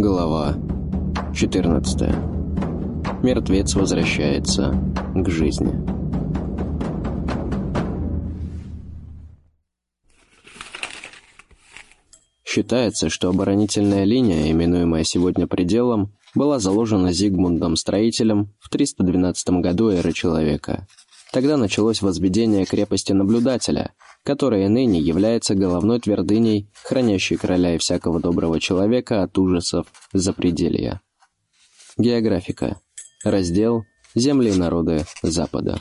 Глава 14. Мертвец возвращается к жизни. Считается, что оборонительная линия, именуемая сегодня пределом, была заложена Зигмундом-строителем в 312 году эры человека. Тогда началось возведение крепости Наблюдателя, которая ныне является головной твердыней, хранящей короля и всякого доброго человека от ужасов запределья. Географика. Раздел «Земли и народы Запада».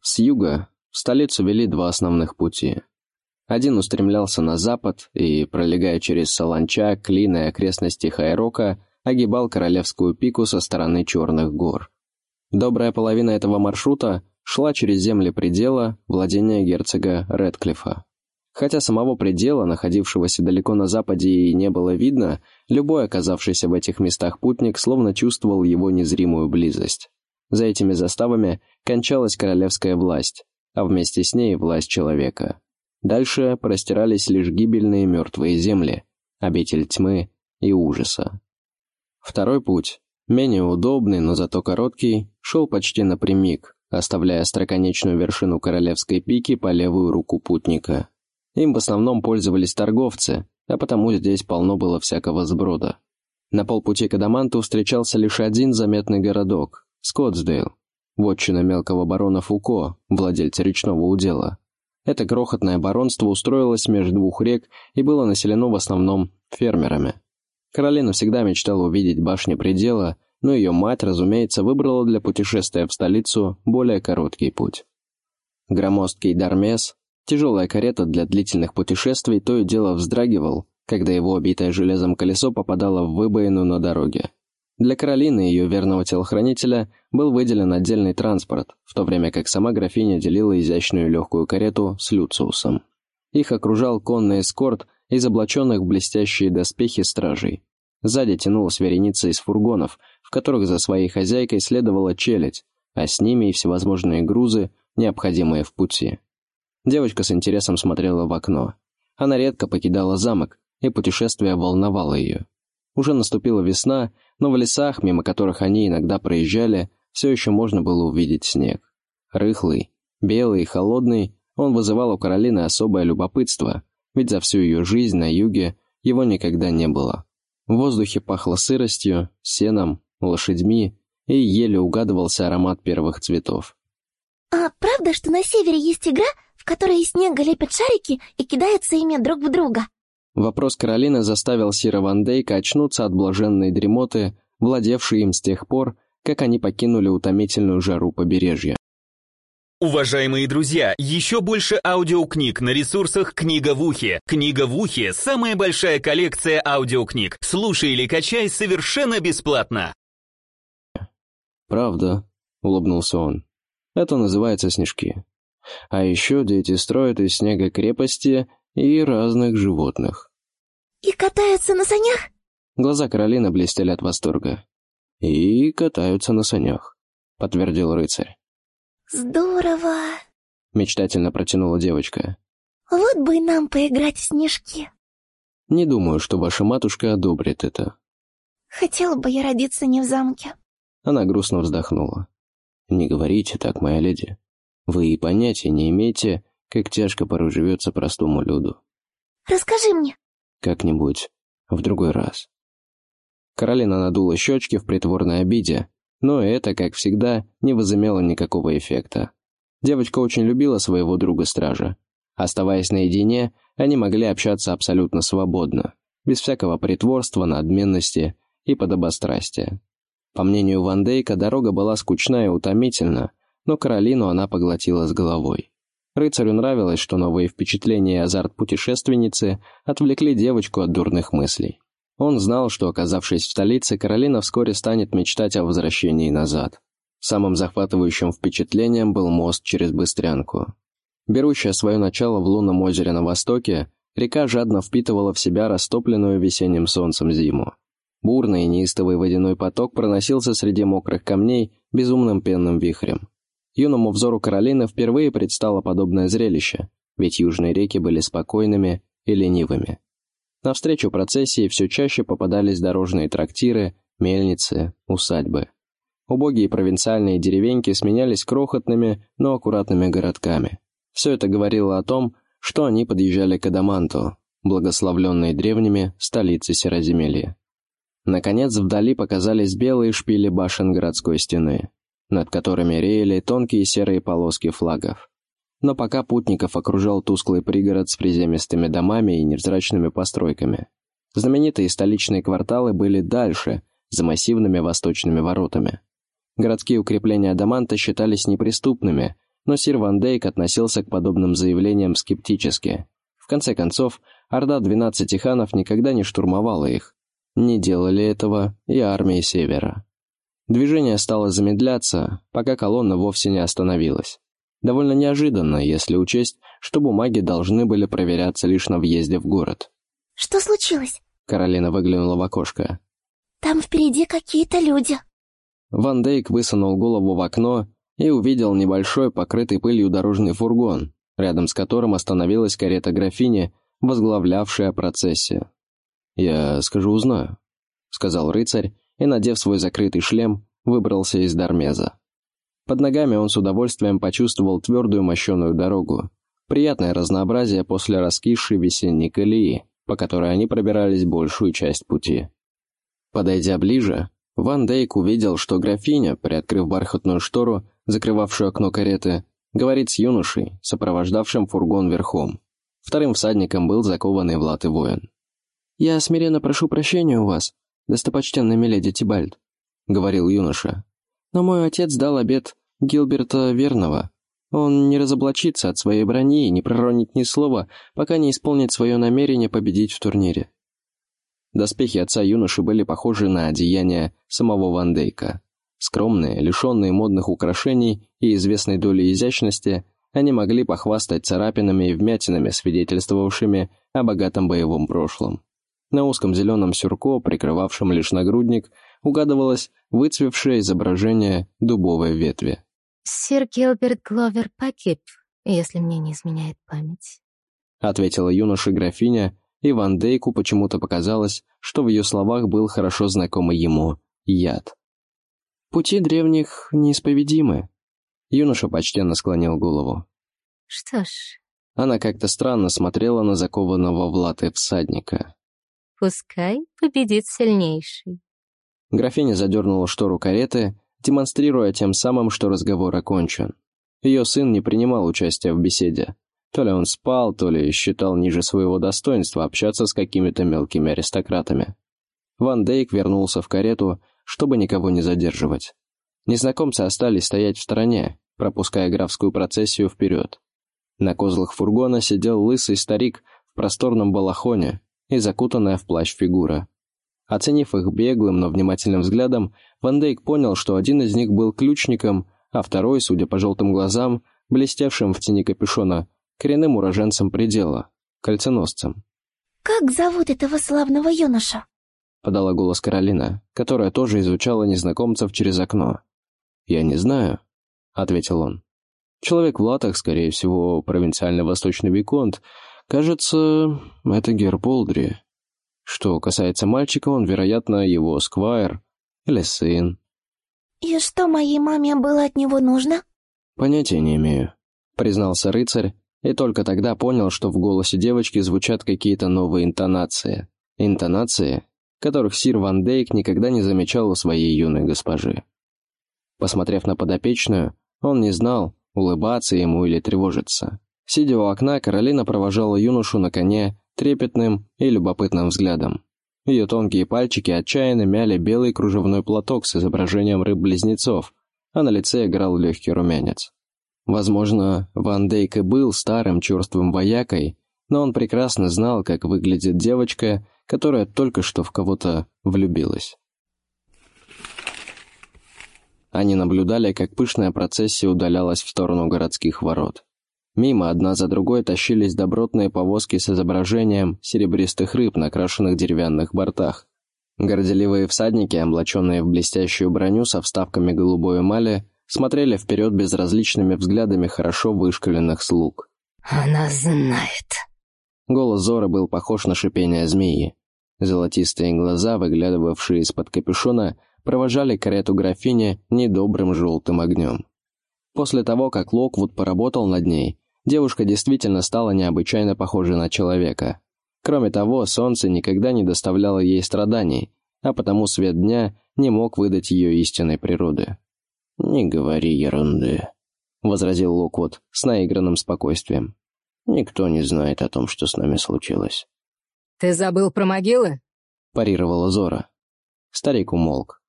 С юга в столицу вели два основных пути. Один устремлялся на запад и, пролегая через Саланча, Клин и окрестности Хайрока, огибал Королевскую пику со стороны Черных гор. Добрая половина этого маршрута шла через земли предела владения герцога Редклифа. Хотя самого предела, находившегося далеко на западе, и не было видно, любой оказавшийся в этих местах путник словно чувствовал его незримую близость. За этими заставами кончалась королевская власть, а вместе с ней власть человека. Дальше простирались лишь гибельные мертвые земли, обитель тьмы и ужаса. Второй путь, менее удобный, но зато короткий, шел почти напрямик, оставляя остроконечную вершину королевской пики по левую руку путника. Им в основном пользовались торговцы, а потому здесь полно было всякого сброда. На полпути к Адаманту встречался лишь один заметный городок — Скоттсдейл, вотчина мелкого барона Фуко, владельца речного удела. Это крохотное баронство устроилось между двух рек и было населено в основном фермерами. Каролина всегда мечтала увидеть башни предела — но ее мать, разумеется, выбрала для путешествия в столицу более короткий путь. Громоздкий Дармес, тяжелая карета для длительных путешествий, то и дело вздрагивал, когда его обитое железом колесо попадало в выбоину на дороге. Для Каролины, ее верного телохранителя, был выделен отдельный транспорт, в то время как сама графиня делила изящную легкую карету с Люциусом. Их окружал конный эскорт из облаченных в блестящие доспехи стражей. Сзади тянулась вереница из фургонов, в которых за своей хозяйкой следовала челядь, а с ними и всевозможные грузы, необходимые в пути. Девочка с интересом смотрела в окно. Она редко покидала замок, и путешествие волновало ее. Уже наступила весна, но в лесах, мимо которых они иногда проезжали, все еще можно было увидеть снег. Рыхлый, белый и холодный, он вызывал у Каролины особое любопытство, ведь за всю ее жизнь на юге его никогда не было. В воздухе пахло сыростью, сеном, лошадьми, и еле угадывался аромат первых цветов. «А правда, что на севере есть игра, в которой из снега лепят шарики и кидаются ими друг в друга?» Вопрос Каролины заставил Сира Ван Дейка очнуться от блаженной дремоты, владевшей им с тех пор, как они покинули утомительную жару побережья. Уважаемые друзья, еще больше аудиокниг на ресурсах «Книга в ухе». «Книга в ухе» — самая большая коллекция аудиокниг. Слушай или качай совершенно бесплатно. «Правда», — улыбнулся он. «Это называется снежки. А еще дети строят из снега крепости и разных животных». «И катаются на санях?» Глаза Каролины блестели от восторга. «И катаются на санях», — подтвердил рыцарь. «Здорово!» — мечтательно протянула девочка. «Вот бы и нам поиграть в снежки!» «Не думаю, что ваша матушка одобрит это». «Хотела бы я родиться не в замке». Она грустно вздохнула. «Не говорите так, моя леди. Вы и понятия не имеете, как тяжко порой живется простому люду». «Расскажи мне». «Как-нибудь в другой раз». Каролина надула щечки в притворной обиде, но это, как всегда, не возымело никакого эффекта. Девочка очень любила своего друга-стража. Оставаясь наедине, они могли общаться абсолютно свободно, без всякого притворства, надменности и подобострастия. По мнению Ван Дейка, дорога была скучна и утомительна, но Каролину она поглотила с головой. Рыцарю нравилось, что новые впечатления и азарт путешественницы отвлекли девочку от дурных мыслей. Он знал, что, оказавшись в столице, Каролина вскоре станет мечтать о возвращении назад. Самым захватывающим впечатлением был мост через Быстрянку. Берущая свое начало в лунном озере на востоке, река жадно впитывала в себя растопленную весенним солнцем зиму. Бурный и неистовый водяной поток проносился среди мокрых камней безумным пенным вихрем. Юному взору Каролины впервые предстало подобное зрелище, ведь южные реки были спокойными и ленивыми. Навстречу процессии все чаще попадались дорожные трактиры, мельницы, усадьбы. Убогие провинциальные деревеньки сменялись крохотными, но аккуратными городками. Все это говорило о том, что они подъезжали к Адаманту, благословленной древними столице Сероземелья. Наконец, вдали показались белые шпили башен городской стены, над которыми реяли тонкие серые полоски флагов. Но пока путников окружал тусклый пригород с приземистыми домами и невзрачными постройками. Знаменитые столичные кварталы были дальше, за массивными восточными воротами. Городские укрепления Адаманта считались неприступными, но сир Ван Дейк относился к подобным заявлениям скептически. В конце концов, Орда двенадцати ханов никогда не штурмовала их. Не делали этого и армии Севера. Движение стало замедляться, пока колонна вовсе не остановилась. Довольно неожиданно, если учесть, что бумаги должны были проверяться лишь на въезде в город. «Что случилось?» Каролина выглянула в окошко. «Там впереди какие-то люди». Ван Дейк высунул голову в окно и увидел небольшой, покрытый пылью дорожный фургон, рядом с которым остановилась карета графини, возглавлявшая процессию. «Я скажу, узнаю», — сказал рыцарь, и, надев свой закрытый шлем, выбрался из Дармеза. Под ногами он с удовольствием почувствовал твердую мощеную дорогу. Приятное разнообразие после раскисшей весенней колеи, по которой они пробирались большую часть пути. Подойдя ближе, Ван Дейк увидел, что графиня, приоткрыв бархатную штору, закрывавшую окно кареты, говорит с юношей, сопровождавшим фургон верхом. Вторым всадником был закованный в латы воин. «Я смиренно прошу прощения у вас, достопочтенная миледи Тибальд», — говорил юноша. «Но мой отец дал обет Гилберта Верного. Он не разоблачится от своей брони и не проронит ни слова, пока не исполнит свое намерение победить в турнире». Доспехи отца юноши были похожи на одеяния самого Ван Дейка. Скромные, лишенные модных украшений и известной доли изящности — они могли похвастать царапинами и вмятинами, свидетельствовавшими о богатом боевом прошлом. На узком зеленом сюрко, прикрывавшем лишь нагрудник, угадывалось выцвевшее изображение дубовой ветви. «Сир Гилберт Гловер погиб, если мне не изменяет память», — ответила юноша графиня, и Ван Дейку почему-то показалось, что в ее словах был хорошо знакомый ему яд. «Пути древних неисповедимы», Юноша почтенно склонил голову. «Что ж...» Она как-то странно смотрела на закованного в латы всадника. «Пускай победит сильнейший». Графиня задернула штору кареты, демонстрируя тем самым, что разговор окончен. Ее сын не принимал участия в беседе. То ли он спал, то ли считал ниже своего достоинства общаться с какими-то мелкими аристократами. Ван Дейк вернулся в карету, чтобы никого не задерживать. Незнакомцы остались стоять в стороне, пропуская графскую процессию вперед. На козлах фургона сидел лысый старик в просторном балахоне и закутанная в плащ фигура. Оценив их беглым, но внимательным взглядом, Ван Дейк понял, что один из них был ключником, а второй, судя по желтым глазам, блестевшим в тени капюшона, коренным уроженцем предела, кольценосцем. «Как зовут этого славного юноша?» — подала голос Каролина, которая тоже изучала незнакомцев через окно. «Я не знаю», — ответил он. «Человек в латах, скорее всего, провинциальный восточный виконт. Кажется, это Герполдри. Что касается мальчика, он, вероятно, его сквайр или сын». «И что моей маме было от него нужно?» «Понятия не имею», — признался рыцарь, и только тогда понял, что в голосе девочки звучат какие-то новые интонации. Интонации, которых сир Ван Дейк никогда не замечал у своей юной госпожи. Посмотрев на подопечную, он не знал, улыбаться ему или тревожиться. Сидя у окна, Каролина провожала юношу на коне трепетным и любопытным взглядом. Ее тонкие пальчики отчаянно мяли белый кружевной платок с изображением рыб-близнецов, а на лице играл легкий румянец. Возможно, Ван Дейк и был старым черствым воякой, но он прекрасно знал, как выглядит девочка, которая только что в кого-то влюбилась. Они наблюдали, как пышная процессия удалялась в сторону городских ворот. Мимо одна за другой тащились добротные повозки с изображением серебристых рыб, накрашенных деревянных бортах. Горделивые всадники, облаченные в блестящую броню со вставками голубой эмали, смотрели вперед безразличными взглядами хорошо вышкаленных слуг. «Она знает», Голос Зора был похож на шипение змеи. Золотистые глаза, выглядывавшие из-под капюшона, провожали карету графини недобрым желтым огнем. После того, как Локвуд поработал над ней, девушка действительно стала необычайно похожа на человека. Кроме того, солнце никогда не доставляло ей страданий, а потому свет дня не мог выдать ее истинной природы. «Не говори ерунды», — возразил Локвуд с наигранным спокойствием. «Никто не знает о том, что с нами случилось». «Ты забыл про могилы?» — парировала Зора. Старик умолк.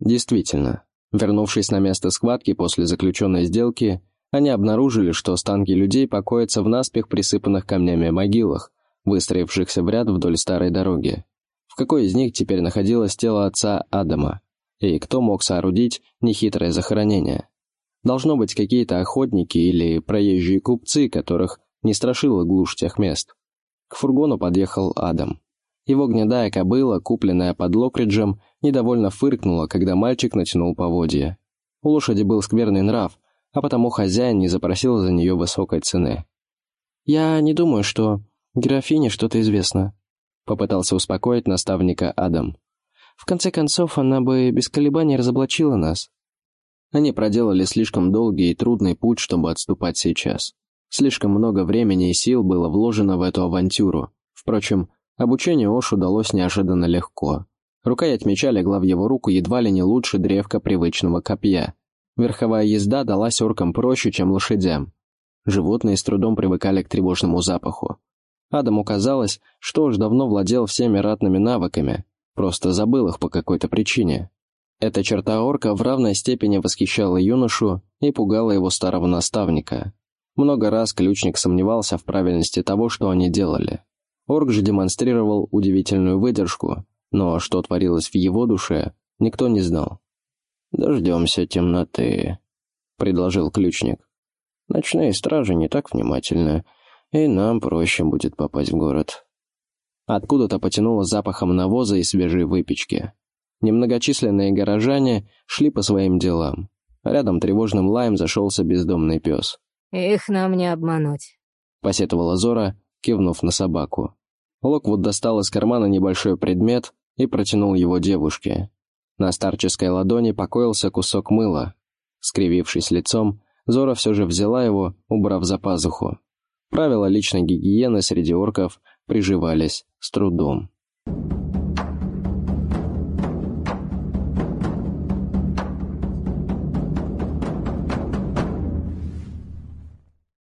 Действительно, вернувшись на место схватки после заключенной сделки, они обнаружили, что останки людей покоятся в наспех присыпанных камнями могилах, выстроившихся в ряд вдоль старой дороги. В какой из них теперь находилось тело отца Адама? И кто мог соорудить нехитрое захоронение? Должно быть какие-то охотники или проезжие купцы, которых не страшила глушь тех мест. К фургону подъехал Адам. Его гнедая кобыла, купленная под Локриджем, недовольно фыркнула, когда мальчик натянул поводья. У лошади был скверный нрав, а потому хозяин не запросил за нее высокой цены. «Я не думаю, что графине что-то известно», — попытался успокоить наставника Адам. «В конце концов, она бы без колебаний разоблачила нас». Они проделали слишком долгий и трудный путь, чтобы отступать сейчас. Слишком много времени и сил было вложено в эту авантюру. Впрочем, обучение Ош удалось неожиданно легко. Рукоять меча легла в его руку едва ли не лучше древка привычного копья. Верховая езда далась оркам проще, чем лошадям. Животные с трудом привыкали к тревожному запаху. Адаму казалось, что уж давно владел всеми ратными навыками, просто забыл их по какой-то причине. Эта черта орка в равной степени восхищала юношу и пугала его старого наставника. Много раз ключник сомневался в правильности того, что они делали. Орк же демонстрировал удивительную выдержку, но что творилось в его душе, никто не знал. «Дождемся темноты», — предложил ключник. «Ночные стражи не так внимательны, и нам проще будет попасть в город». Откуда-то потянуло запахом навоза и свежей выпечки. Немногочисленные горожане шли по своим делам. Рядом тревожным лаем зашелся бездомный пес. «Их нам не обмануть», — посетовала Зора, кивнув на собаку. Локвуд достал из кармана небольшой предмет и протянул его девушке. На старческой ладони покоился кусок мыла. Скривившись лицом, Зора все же взяла его, убрав за пазуху. Правила личной гигиены среди орков приживались с трудом.